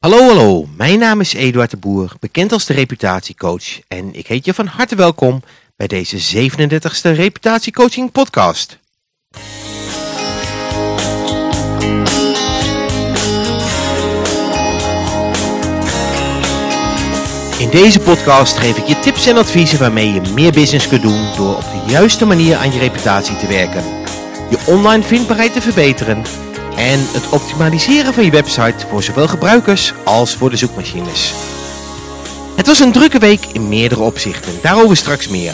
Hallo, hallo. Mijn naam is Eduard de Boer, bekend als de reputatiecoach. En ik heet je van harte welkom bij deze 37e Reputatiecoaching podcast. In deze podcast geef ik je tips en adviezen waarmee je meer business kunt doen door op de juiste manier aan je reputatie te werken. Je online vindbaarheid te verbeteren en het optimaliseren van je website voor zowel gebruikers als voor de zoekmachines. Het was een drukke week in meerdere opzichten, daarover straks meer.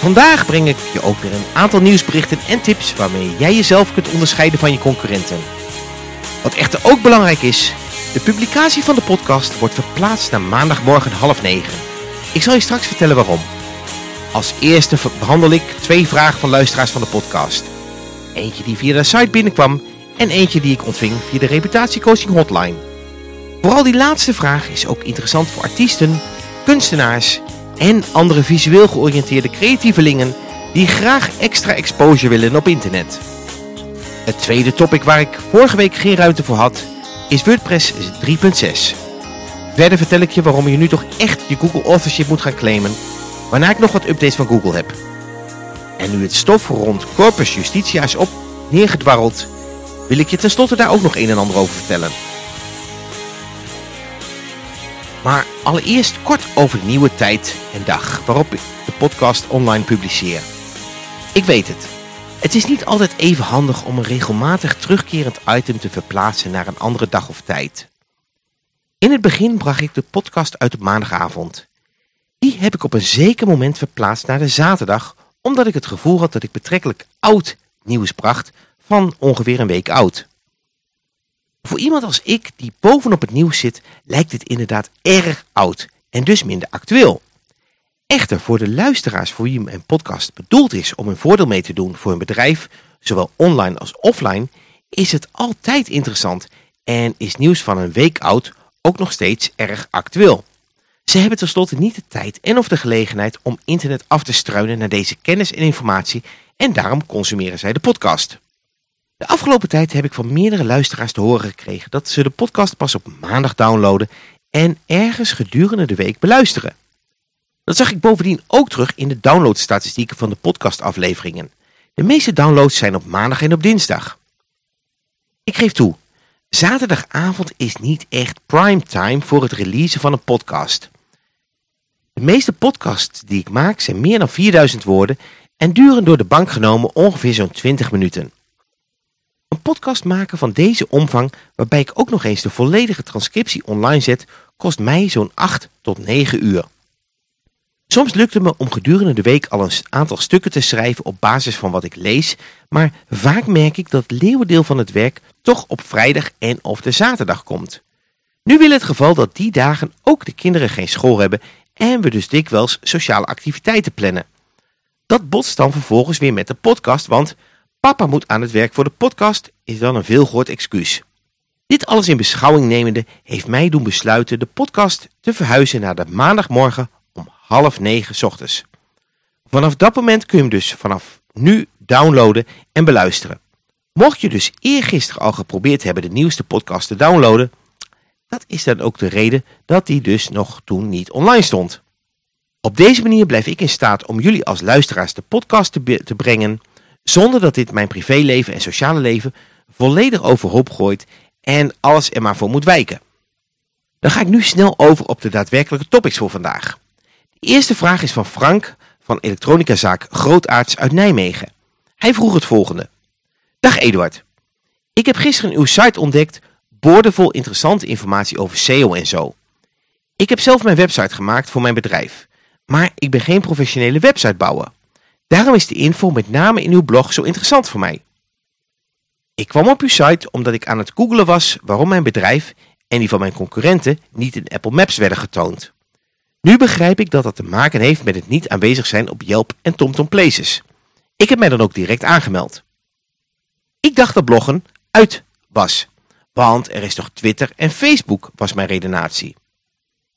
Vandaag breng ik je ook weer een aantal nieuwsberichten en tips waarmee jij jezelf kunt onderscheiden van je concurrenten. Wat echter ook belangrijk is, de publicatie van de podcast wordt verplaatst naar maandagmorgen half negen. Ik zal je straks vertellen waarom. Als eerste behandel ik twee vragen van luisteraars van de podcast. Eentje die via de site binnenkwam en eentje die ik ontving via de reputatiecoaching hotline. Vooral die laatste vraag is ook interessant voor artiesten, kunstenaars en andere visueel georiënteerde creatievelingen die graag extra exposure willen op internet. Het tweede topic waar ik vorige week geen ruimte voor had is WordPress 3.6. Verder vertel ik je waarom je nu toch echt je Google Authorship moet gaan claimen, waarna ik nog wat updates van Google heb. En nu het stof rond Corpus Justitia is op neergedwarreld, wil ik je tenslotte daar ook nog een en ander over vertellen. Maar allereerst kort over de nieuwe tijd en dag waarop ik de podcast online publiceer. Ik weet het, het is niet altijd even handig om een regelmatig terugkerend item te verplaatsen naar een andere dag of tijd. In het begin bracht ik de podcast uit op maandagavond. Die heb ik op een zeker moment verplaatst naar de zaterdag, omdat ik het gevoel had dat ik betrekkelijk oud nieuws bracht van ongeveer een week oud. Voor iemand als ik die bovenop het nieuws zit, lijkt dit inderdaad erg oud en dus minder actueel. Echter, voor de luisteraars voor wie mijn podcast bedoeld is om een voordeel mee te doen voor een bedrijf, zowel online als offline, is het altijd interessant en is nieuws van een week oud ook nog steeds erg actueel. Ze hebben tenslotte niet de tijd en of de gelegenheid om internet af te struinen naar deze kennis en informatie en daarom consumeren zij de podcast. De afgelopen tijd heb ik van meerdere luisteraars te horen gekregen dat ze de podcast pas op maandag downloaden en ergens gedurende de week beluisteren. Dat zag ik bovendien ook terug in de downloadstatistieken van de podcastafleveringen. De meeste downloads zijn op maandag en op dinsdag. Ik geef toe, zaterdagavond is niet echt primetime voor het releasen van een podcast. De meeste podcasts die ik maak zijn meer dan 4000 woorden en duren door de bank genomen ongeveer zo'n 20 minuten. Een podcast maken van deze omvang, waarbij ik ook nog eens de volledige transcriptie online zet, kost mij zo'n 8 tot 9 uur. Soms lukt het me om gedurende de week al een aantal stukken te schrijven op basis van wat ik lees, maar vaak merk ik dat het leeuwendeel van het werk toch op vrijdag en of de zaterdag komt. Nu wil het geval dat die dagen ook de kinderen geen school hebben en we dus dikwijls sociale activiteiten plannen. Dat botst dan vervolgens weer met de podcast, want papa moet aan het werk voor de podcast is dan een veelgehoord excuus. Dit alles in beschouwing nemende heeft mij doen besluiten de podcast te verhuizen naar de maandagmorgen om half negen ochtends. Vanaf dat moment kun je hem dus vanaf nu downloaden en beluisteren. Mocht je dus eergisteren al geprobeerd hebben de nieuwste podcast te downloaden, dat is dan ook de reden dat die dus nog toen niet online stond. Op deze manier blijf ik in staat om jullie als luisteraars de podcast te, te brengen, zonder dat dit mijn privéleven en sociale leven volledig overhoop gooit en alles er maar voor moet wijken. Dan ga ik nu snel over op de daadwerkelijke topics voor vandaag. De eerste vraag is van Frank van elektronicazaak Grootaarts uit Nijmegen. Hij vroeg het volgende. Dag Eduard. Ik heb gisteren uw site ontdekt, boordevol interessante informatie over SEO en zo. Ik heb zelf mijn website gemaakt voor mijn bedrijf, maar ik ben geen professionele websitebouwer. Daarom is de info met name in uw blog zo interessant voor mij. Ik kwam op uw site omdat ik aan het googelen was waarom mijn bedrijf en die van mijn concurrenten niet in Apple Maps werden getoond. Nu begrijp ik dat dat te maken heeft met het niet aanwezig zijn op Yelp en TomTom Places. Ik heb mij dan ook direct aangemeld. Ik dacht dat bloggen uit was, want er is toch Twitter en Facebook was mijn redenatie.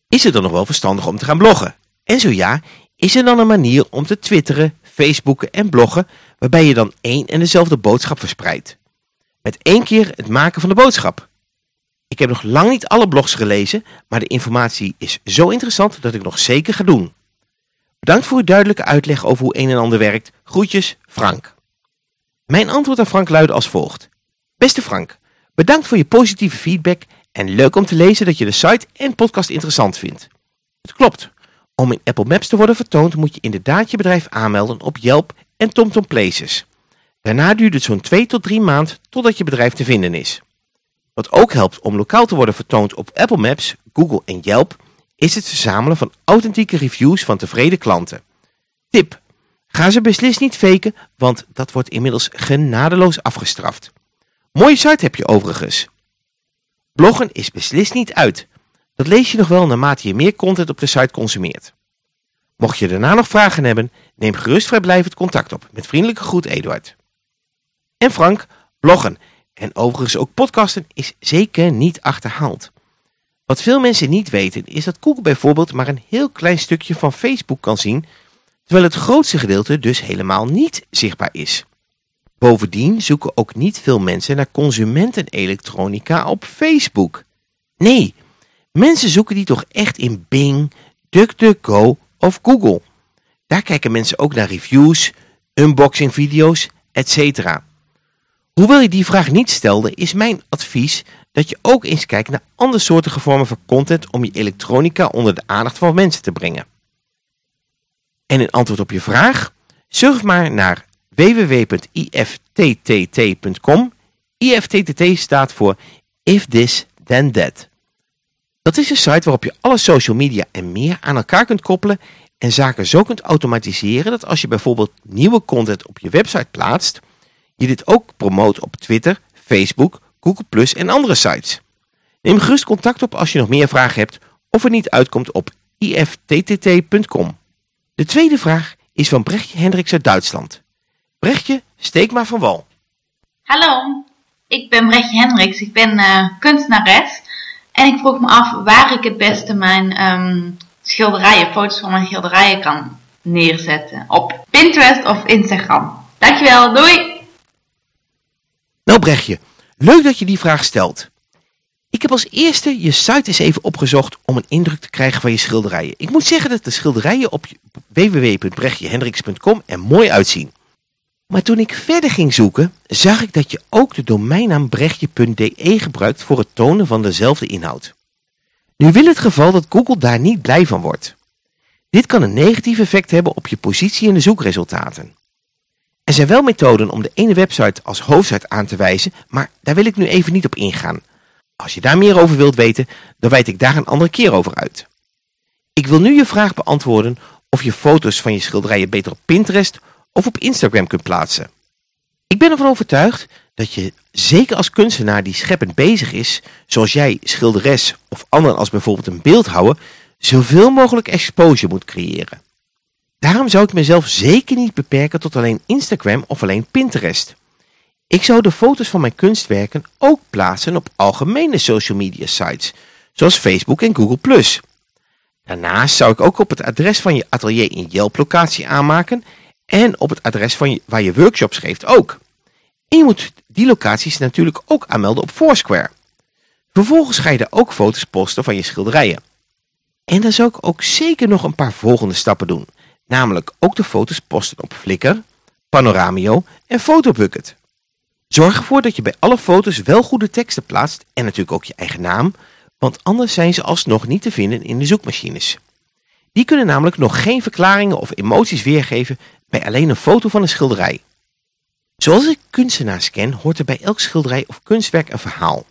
Is het dan nog wel verstandig om te gaan bloggen? En zo ja, is er dan een manier om te twitteren, facebooken en bloggen waarbij je dan één en dezelfde boodschap verspreidt? Met één keer het maken van de boodschap. Ik heb nog lang niet alle blogs gelezen, maar de informatie is zo interessant dat ik nog zeker ga doen. Bedankt voor uw duidelijke uitleg over hoe een en ander werkt. Groetjes, Frank. Mijn antwoord aan Frank luidde als volgt. Beste Frank, bedankt voor je positieve feedback en leuk om te lezen dat je de site en podcast interessant vindt. Het klopt. Om in Apple Maps te worden vertoond moet je inderdaad je bedrijf aanmelden op Yelp en TomTom Places. Daarna duurt het zo'n 2 tot 3 maand totdat je bedrijf te vinden is. Wat ook helpt om lokaal te worden vertoond op Apple Maps, Google en Yelp is het verzamelen van authentieke reviews van tevreden klanten. Tip. Ga ze beslist niet faken, want dat wordt inmiddels genadeloos afgestraft. Mooie site heb je overigens. Bloggen is beslist niet uit. Dat lees je nog wel naarmate je meer content op de site consumeert. Mocht je daarna nog vragen hebben, neem gerust vrijblijvend contact op. Met vriendelijke groet Eduard. En Frank, bloggen en overigens ook podcasten is zeker niet achterhaald. Wat veel mensen niet weten is dat Google bijvoorbeeld maar een heel klein stukje van Facebook kan zien, terwijl het grootste gedeelte dus helemaal niet zichtbaar is. Bovendien zoeken ook niet veel mensen naar consumentenelektronica op Facebook. Nee, mensen zoeken die toch echt in Bing, DuckDuckGo of Google. Daar kijken mensen ook naar reviews, unboxing video's, etc. Hoewel je die vraag niet stelde, is mijn advies dat je ook eens kijkt naar andere soorten vormen van content om je elektronica onder de aandacht van mensen te brengen. En in antwoord op je vraag, surf maar naar www.ifttt.com. IFTTT staat voor If This Then That. Dat is een site waarop je alle social media en meer aan elkaar kunt koppelen en zaken zo kunt automatiseren dat als je bijvoorbeeld nieuwe content op je website plaatst, je dit ook promoot op Twitter, Facebook, Google Plus en andere sites. Neem gerust contact op als je nog meer vragen hebt of er niet uitkomt op ifttt.com. De tweede vraag is van Brechtje Hendricks uit Duitsland. Brechtje, steek maar van wal. Hallo, ik ben Brechtje Hendricks, ik ben uh, kunstenares en ik vroeg me af waar ik het beste mijn um, schilderijen, foto's van mijn schilderijen kan neerzetten. Op Pinterest of Instagram. Dankjewel, doei! Nou Brechtje, leuk dat je die vraag stelt. Ik heb als eerste je site eens even opgezocht om een indruk te krijgen van je schilderijen. Ik moet zeggen dat de schilderijen op www.brechtjehendricks.com er mooi uitzien. Maar toen ik verder ging zoeken, zag ik dat je ook de domeinnaam brechtje.de gebruikt voor het tonen van dezelfde inhoud. Nu wil het geval dat Google daar niet blij van wordt. Dit kan een negatief effect hebben op je positie in de zoekresultaten. Er zijn wel methoden om de ene website als hoofdsite aan te wijzen, maar daar wil ik nu even niet op ingaan. Als je daar meer over wilt weten, dan wijd ik daar een andere keer over uit. Ik wil nu je vraag beantwoorden of je foto's van je schilderijen beter op Pinterest of op Instagram kunt plaatsen. Ik ben ervan overtuigd dat je, zeker als kunstenaar die scheppend bezig is, zoals jij schilderes of anderen als bijvoorbeeld een beeldhouwer, zoveel mogelijk exposure moet creëren. Daarom zou ik mezelf zeker niet beperken tot alleen Instagram of alleen Pinterest. Ik zou de foto's van mijn kunstwerken ook plaatsen op algemene social media sites, zoals Facebook en Google+. Daarnaast zou ik ook op het adres van je atelier een Yelp locatie aanmaken en op het adres van waar je workshops geeft ook. En je moet die locaties natuurlijk ook aanmelden op Foursquare. Vervolgens ga je daar ook foto's posten van je schilderijen. En dan zou ik ook zeker nog een paar volgende stappen doen. Namelijk ook de foto's posten op Flickr, Panoramio en Photobucket. Zorg ervoor dat je bij alle foto's wel goede teksten plaatst en natuurlijk ook je eigen naam, want anders zijn ze alsnog niet te vinden in de zoekmachines. Die kunnen namelijk nog geen verklaringen of emoties weergeven bij alleen een foto van een schilderij. Zoals ik kunstenaars ken, hoort er bij elk schilderij of kunstwerk een verhaal.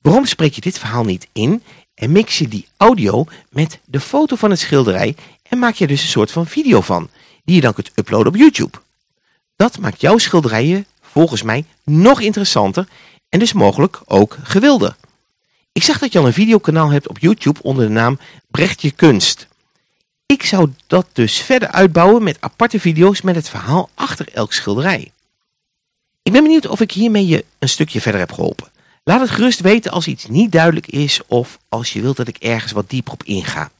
Waarom spreek je dit verhaal niet in en mix je die audio met de foto van het schilderij en maak je dus een soort van video van, die je dan kunt uploaden op YouTube. Dat maakt jouw schilderijen volgens mij nog interessanter en dus mogelijk ook gewilder. Ik zag dat je al een videokanaal hebt op YouTube onder de naam Brechtje Kunst. Ik zou dat dus verder uitbouwen met aparte video's met het verhaal achter elk schilderij. Ik ben benieuwd of ik hiermee je een stukje verder heb geholpen. Laat het gerust weten als iets niet duidelijk is of als je wilt dat ik ergens wat dieper op inga.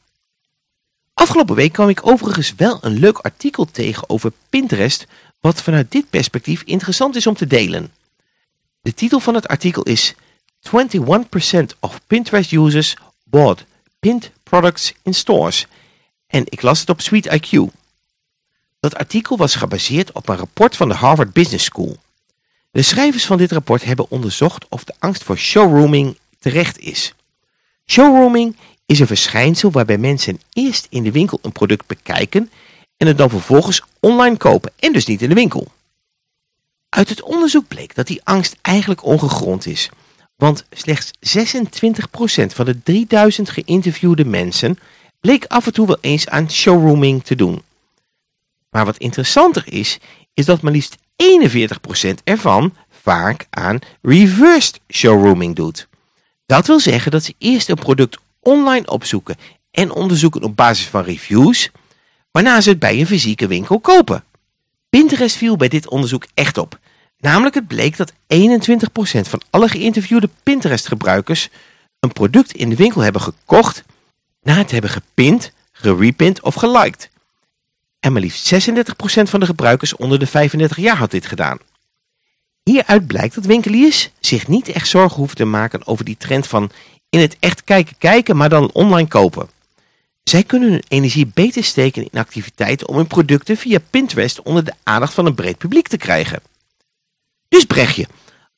Afgelopen week kwam ik overigens wel een leuk artikel tegen over Pinterest, wat vanuit dit perspectief interessant is om te delen. De titel van het artikel is 21% of Pinterest users bought pinned products in stores. En ik las het op Sweet IQ. Dat artikel was gebaseerd op een rapport van de Harvard Business School. De schrijvers van dit rapport hebben onderzocht of de angst voor showrooming terecht is. Showrooming is een verschijnsel waarbij mensen eerst in de winkel een product bekijken en het dan vervolgens online kopen en dus niet in de winkel. Uit het onderzoek bleek dat die angst eigenlijk ongegrond is, want slechts 26% van de 3000 geïnterviewde mensen bleek af en toe wel eens aan showrooming te doen. Maar wat interessanter is, is dat maar liefst 41% ervan vaak aan reversed showrooming doet. Dat wil zeggen dat ze eerst een product online opzoeken en onderzoeken op basis van reviews, waarna ze het bij een fysieke winkel kopen. Pinterest viel bij dit onderzoek echt op. Namelijk het bleek dat 21% van alle geïnterviewde Pinterest gebruikers een product in de winkel hebben gekocht na het hebben gepind, gerepind of geliked. En maar liefst 36% van de gebruikers onder de 35 jaar had dit gedaan. Hieruit blijkt dat winkeliers zich niet echt zorgen hoeven te maken over die trend van in het echt kijken kijken, maar dan online kopen. Zij kunnen hun energie beter steken in activiteiten om hun producten via Pinterest onder de aandacht van een breed publiek te krijgen. Dus Brechtje,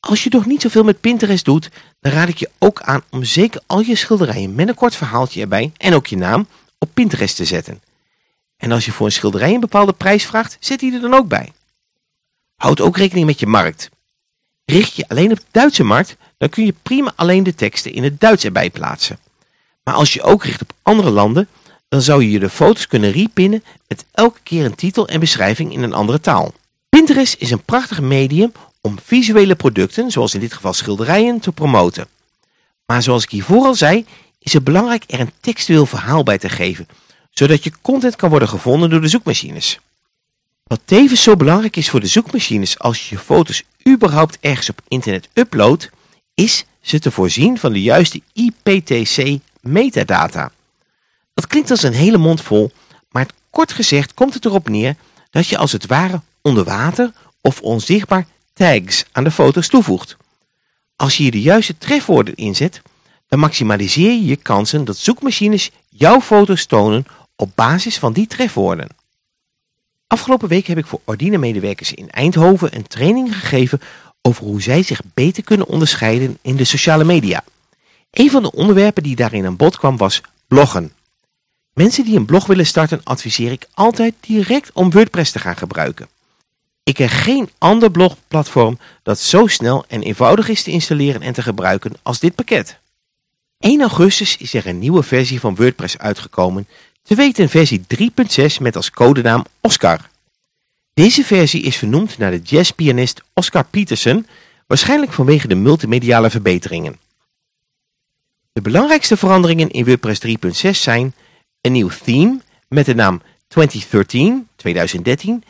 als je nog niet zoveel met Pinterest doet, dan raad ik je ook aan om zeker al je schilderijen met een kort verhaaltje erbij en ook je naam op Pinterest te zetten. En als je voor een schilderij een bepaalde prijs vraagt, zet die er dan ook bij. Houd ook rekening met je markt. Richt je alleen op de Duitse markt, dan kun je prima alleen de teksten in het Duits erbij plaatsen. Maar als je ook richt op andere landen, dan zou je de foto's kunnen repinnen met elke keer een titel en beschrijving in een andere taal. Pinterest is een prachtig medium om visuele producten, zoals in dit geval schilderijen, te promoten. Maar zoals ik hiervoor al zei, is het belangrijk er een textueel verhaal bij te geven, zodat je content kan worden gevonden door de zoekmachines. Wat tevens zo belangrijk is voor de zoekmachines als je je foto's überhaupt ergens op internet uploadt, is ze te voorzien van de juiste IPTC metadata. Dat klinkt als een hele mond vol, maar kort gezegd komt het erop neer dat je als het ware onder water of onzichtbaar tags aan de foto's toevoegt. Als je hier de juiste trefwoorden inzet, dan maximaliseer je je kansen dat zoekmachines jouw foto's tonen op basis van die trefwoorden. Afgelopen week heb ik voor Ordine-medewerkers in Eindhoven een training gegeven over hoe zij zich beter kunnen onderscheiden in de sociale media. Een van de onderwerpen die daarin aan bod kwam was bloggen. Mensen die een blog willen starten adviseer ik altijd direct om WordPress te gaan gebruiken. Ik ken geen ander blogplatform dat zo snel en eenvoudig is te installeren en te gebruiken als dit pakket. 1 augustus is er een nieuwe versie van WordPress uitgekomen, te weten versie 3.6 met als codenaam Oscar. Deze versie is vernoemd naar de jazzpianist Oscar Peterson, waarschijnlijk vanwege de multimediale verbeteringen. De belangrijkste veranderingen in WordPress 3.6 zijn een nieuw theme met de naam 2013, 2013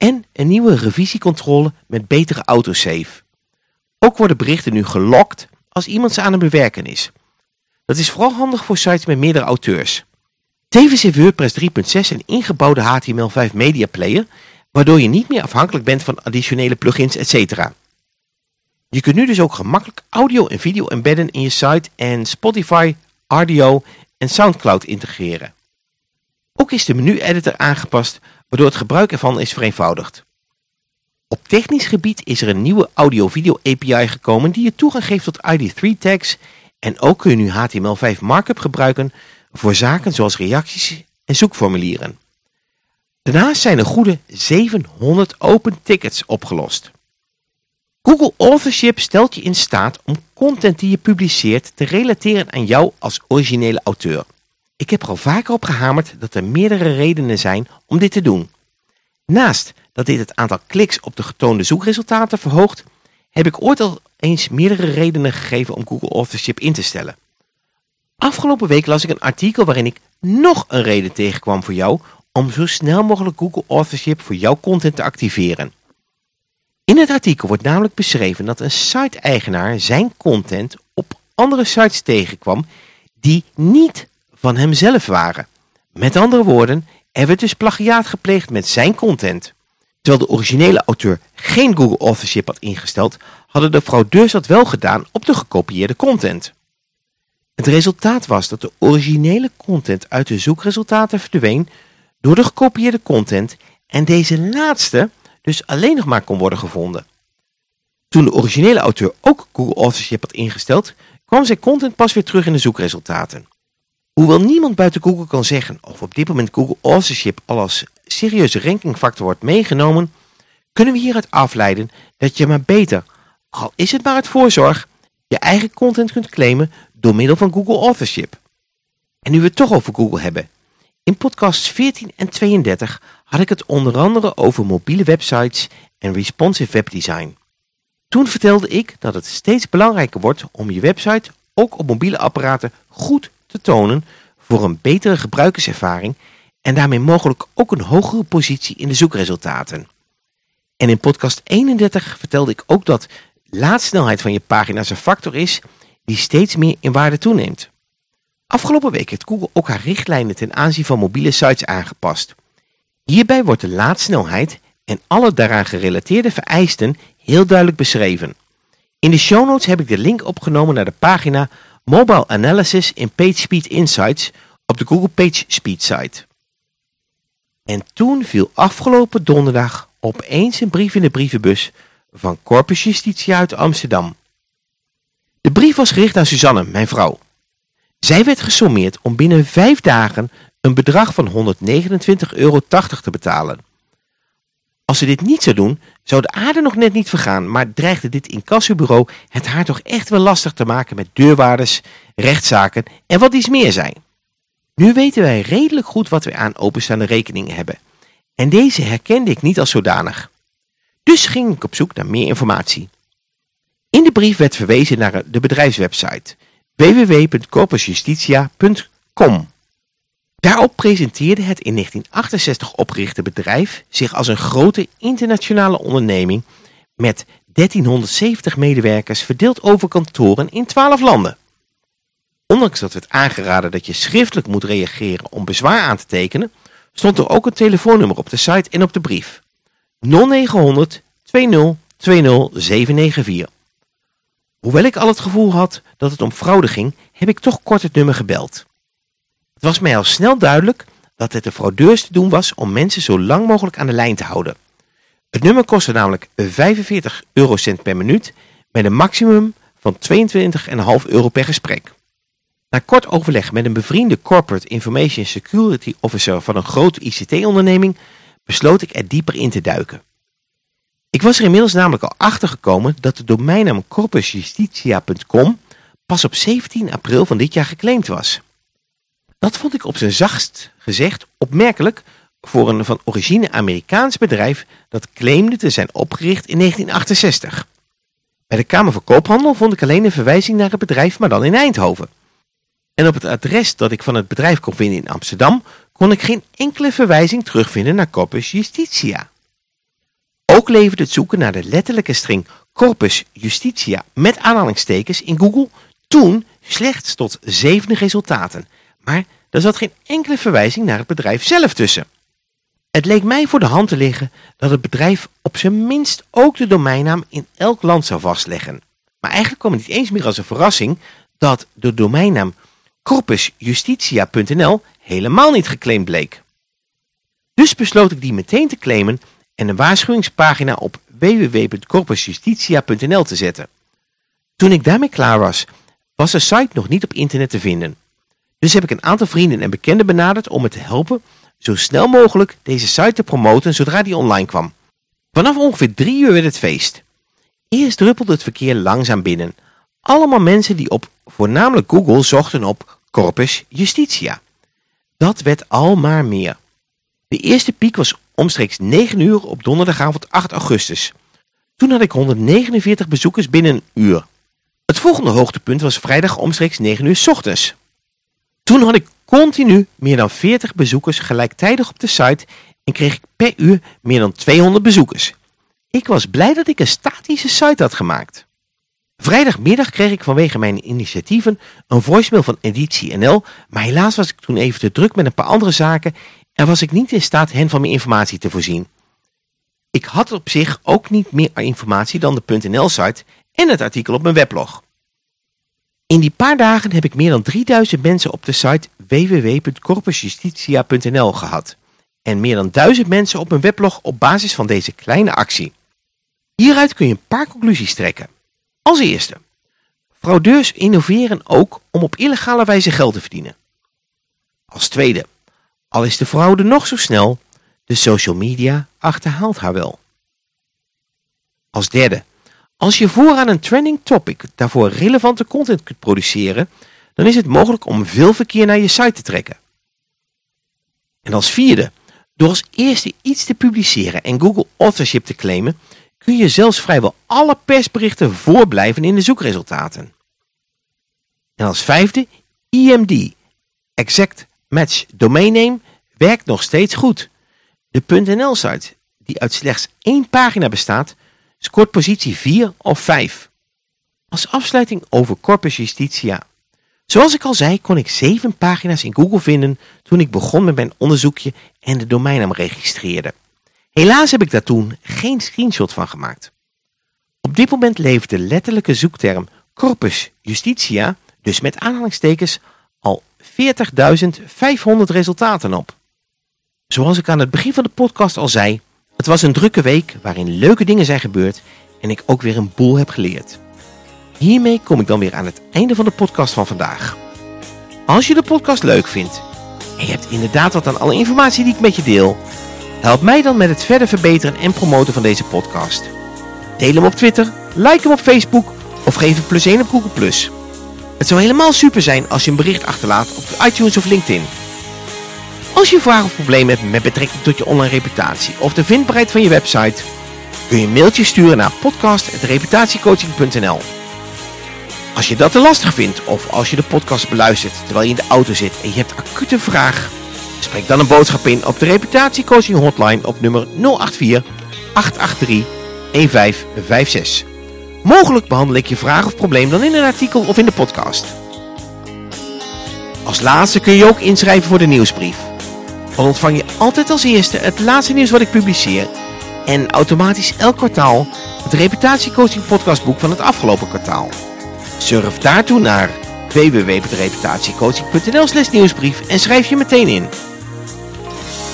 en een nieuwe revisiecontrole met betere autosave. Ook worden berichten nu gelokt als iemand ze aan het bewerken is. Dat is vooral handig voor sites met meerdere auteurs. Tevens heeft WordPress 3.6 een ingebouwde HTML5 media player, waardoor je niet meer afhankelijk bent van additionele plugins etc. Je kunt nu dus ook gemakkelijk audio en video embedden in je site en Spotify, RDO en Soundcloud integreren. Ook is de menu-editor aangepast, waardoor het gebruik ervan is vereenvoudigd. Op technisch gebied is er een nieuwe audio-video API gekomen die je toegang geeft tot ID3 tags en ook kun je nu HTML5 markup gebruiken voor zaken zoals reacties en zoekformulieren. Daarnaast zijn er goede 700 open tickets opgelost. Google Authorship stelt je in staat om content die je publiceert te relateren aan jou als originele auteur. Ik heb er al vaker op gehamerd dat er meerdere redenen zijn om dit te doen. Naast dat dit het aantal kliks op de getoonde zoekresultaten verhoogt, heb ik ooit al eens meerdere redenen gegeven om Google Authorship in te stellen. Afgelopen week las ik een artikel waarin ik nog een reden tegenkwam voor jou om zo snel mogelijk Google Authorship voor jouw content te activeren. In het artikel wordt namelijk beschreven dat een site-eigenaar zijn content op andere sites tegenkwam die niet van hemzelf waren. Met andere woorden, er werd dus plagiaat gepleegd met zijn content. Terwijl de originele auteur geen Google Authorship had ingesteld, hadden de fraudeurs dat wel gedaan op de gekopieerde content. Het resultaat was dat de originele content uit de zoekresultaten verdween door de gekopieerde content en deze laatste dus alleen nog maar kon worden gevonden. Toen de originele auteur ook Google Authorship had ingesteld, kwam zijn content pas weer terug in de zoekresultaten. Hoewel niemand buiten Google kan zeggen of op dit moment Google Authorship al als serieuze rankingfactor wordt meegenomen, kunnen we hieruit afleiden dat je maar beter, al is het maar uit voorzorg, je eigen content kunt claimen door middel van Google Authorship. En nu we het toch over Google hebben. In podcasts 14 en 32 had ik het onder andere over mobiele websites en responsive webdesign. Toen vertelde ik dat het steeds belangrijker wordt om je website ook op mobiele apparaten goed te tonen voor een betere gebruikerservaring en daarmee mogelijk ook een hogere positie in de zoekresultaten. En in podcast 31 vertelde ik ook dat laadsnelheid van je pagina's een factor is die steeds meer in waarde toeneemt. Afgelopen week heeft Google ook haar richtlijnen ten aanzien van mobiele sites aangepast. Hierbij wordt de laadsnelheid en alle daaraan gerelateerde vereisten heel duidelijk beschreven. In de show notes heb ik de link opgenomen naar de pagina Mobile Analysis in PageSpeed Insights op de Google PageSpeed site. En toen viel afgelopen donderdag opeens een brief in de brievenbus van Corpus Justitia uit Amsterdam. De brief was gericht aan Suzanne, mijn vrouw. Zij werd gesommeerd om binnen vijf dagen een bedrag van 129,80 euro te betalen. Als ze dit niet zou doen, zou de aarde nog net niet vergaan, maar dreigde dit incassobureau het haar toch echt wel lastig te maken met deurwaarders, rechtszaken en wat iets meer zijn. Nu weten wij redelijk goed wat we aan openstaande rekeningen hebben. En deze herkende ik niet als zodanig. Dus ging ik op zoek naar meer informatie. In de brief werd verwezen naar de bedrijfswebsite www.corpusjustitia.com. Daarop presenteerde het in 1968 opgerichte bedrijf zich als een grote internationale onderneming met 1370 medewerkers verdeeld over kantoren in 12 landen. Ondanks dat werd aangeraden dat je schriftelijk moet reageren om bezwaar aan te tekenen, stond er ook een telefoonnummer op de site en op de brief. 0900 20 20 794. Hoewel ik al het gevoel had dat het om fraude ging, heb ik toch kort het nummer gebeld. Het was mij al snel duidelijk dat het de fraudeurs te doen was om mensen zo lang mogelijk aan de lijn te houden. Het nummer kostte namelijk 45 eurocent per minuut met een maximum van 22,5 euro per gesprek. Na kort overleg met een bevriende Corporate Information Security Officer van een grote ICT-onderneming besloot ik er dieper in te duiken. Ik was er inmiddels namelijk al achter gekomen dat de domeinnaam corpusjustitia.com pas op 17 april van dit jaar geclaimd was. Dat vond ik op zijn zachtst gezegd opmerkelijk voor een van origine Amerikaans bedrijf dat claimde te zijn opgericht in 1968. Bij de Kamer van Koophandel vond ik alleen een verwijzing naar het bedrijf, maar dan in Eindhoven. En op het adres dat ik van het bedrijf kon vinden in Amsterdam, kon ik geen enkele verwijzing terugvinden naar Corpus Justitia. Ook leverde het zoeken naar de letterlijke string Corpus Justitia met aanhalingstekens in Google toen slechts tot zeven resultaten, maar er zat geen enkele verwijzing naar het bedrijf zelf tussen. Het leek mij voor de hand te liggen dat het bedrijf op zijn minst ook de domeinnaam in elk land zou vastleggen. Maar eigenlijk kwam het niet eens meer als een verrassing dat de domeinnaam corpusjustitia.nl helemaal niet geclaimd bleek. Dus besloot ik die meteen te claimen en een waarschuwingspagina op www.corpusjustitia.nl te zetten. Toen ik daarmee klaar was, was de site nog niet op internet te vinden. Dus heb ik een aantal vrienden en bekenden benaderd om me te helpen zo snel mogelijk deze site te promoten zodra die online kwam. Vanaf ongeveer drie uur werd het feest. Eerst druppelde het verkeer langzaam binnen. Allemaal mensen die op voornamelijk Google zochten op Corpus Justitia. Dat werd al maar meer. De eerste piek was omstreeks 9 uur op donderdagavond 8 augustus. Toen had ik 149 bezoekers binnen een uur. Het volgende hoogtepunt was vrijdag omstreeks 9 uur s ochtends. Toen had ik continu meer dan 40 bezoekers gelijktijdig op de site en kreeg ik per uur meer dan 200 bezoekers. Ik was blij dat ik een statische site had gemaakt. Vrijdagmiddag kreeg ik vanwege mijn initiatieven een voicemail van Editie NL, maar helaas was ik toen even te druk met een paar andere zaken en was ik niet in staat hen van mijn informatie te voorzien. Ik had op zich ook niet meer informatie dan de .nl-site en het artikel op mijn weblog. In die paar dagen heb ik meer dan 3000 mensen op de site www.corpusjustitia.nl gehad en meer dan 1000 mensen op mijn weblog op basis van deze kleine actie. Hieruit kun je een paar conclusies trekken. Als eerste, fraudeurs innoveren ook om op illegale wijze geld te verdienen. Als tweede, al is de fraude nog zo snel, de social media achterhaalt haar wel. Als derde, als je vooraan een trending topic daarvoor relevante content kunt produceren, dan is het mogelijk om veel verkeer naar je site te trekken. En als vierde, door als eerste iets te publiceren en Google Authorship te claimen, kun je zelfs vrijwel alle persberichten voorblijven in de zoekresultaten. En als vijfde, EMD, Exact Match Domain Name, werkt nog steeds goed. De .nl-site, die uit slechts één pagina bestaat, scoort positie 4 of 5. Als afsluiting over Corpus Justitia. Zoals ik al zei, kon ik 7 pagina's in Google vinden toen ik begon met mijn onderzoekje en de domeinnaam registreerde. Helaas heb ik daar toen geen screenshot van gemaakt. Op dit moment levert de letterlijke zoekterm Corpus Justitia, dus met aanhalingstekens, al 40.500 resultaten op. Zoals ik aan het begin van de podcast al zei, het was een drukke week waarin leuke dingen zijn gebeurd en ik ook weer een boel heb geleerd. Hiermee kom ik dan weer aan het einde van de podcast van vandaag. Als je de podcast leuk vindt en je hebt inderdaad wat aan alle informatie die ik met je deel, help mij dan met het verder verbeteren en promoten van deze podcast. Deel hem op Twitter, like hem op Facebook of geef een plus 1 op Google+. Het zou helemaal super zijn als je een bericht achterlaat op iTunes of LinkedIn. Als je vragen of problemen hebt met betrekking tot je online reputatie of de vindbaarheid van je website, kun je een mailtje sturen naar podcast.reputatiecoaching.nl Als je dat te lastig vindt of als je de podcast beluistert terwijl je in de auto zit en je hebt acute vraag, spreek dan een boodschap in op de reputatiecoaching hotline op nummer 084 883 1556. Mogelijk behandel ik je vraag of probleem dan in een artikel of in de podcast. Als laatste kun je ook inschrijven voor de nieuwsbrief. Dan ontvang je altijd als eerste het laatste nieuws wat ik publiceer en automatisch elk kwartaal het reputatiecoaching podcastboek van het afgelopen kwartaal. Surf daartoe naar www.reputatiecoaching.nl nieuwsbrief en schrijf je meteen in.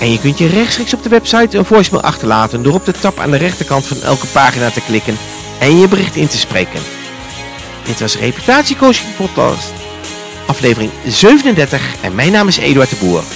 En je kunt je rechtstreeks op de website een voicemail achterlaten door op de tab aan de rechterkant van elke pagina te klikken en je bericht in te spreken. Dit was Reputatiecoaching Podcast, aflevering 37 en mijn naam is Eduard de Boer.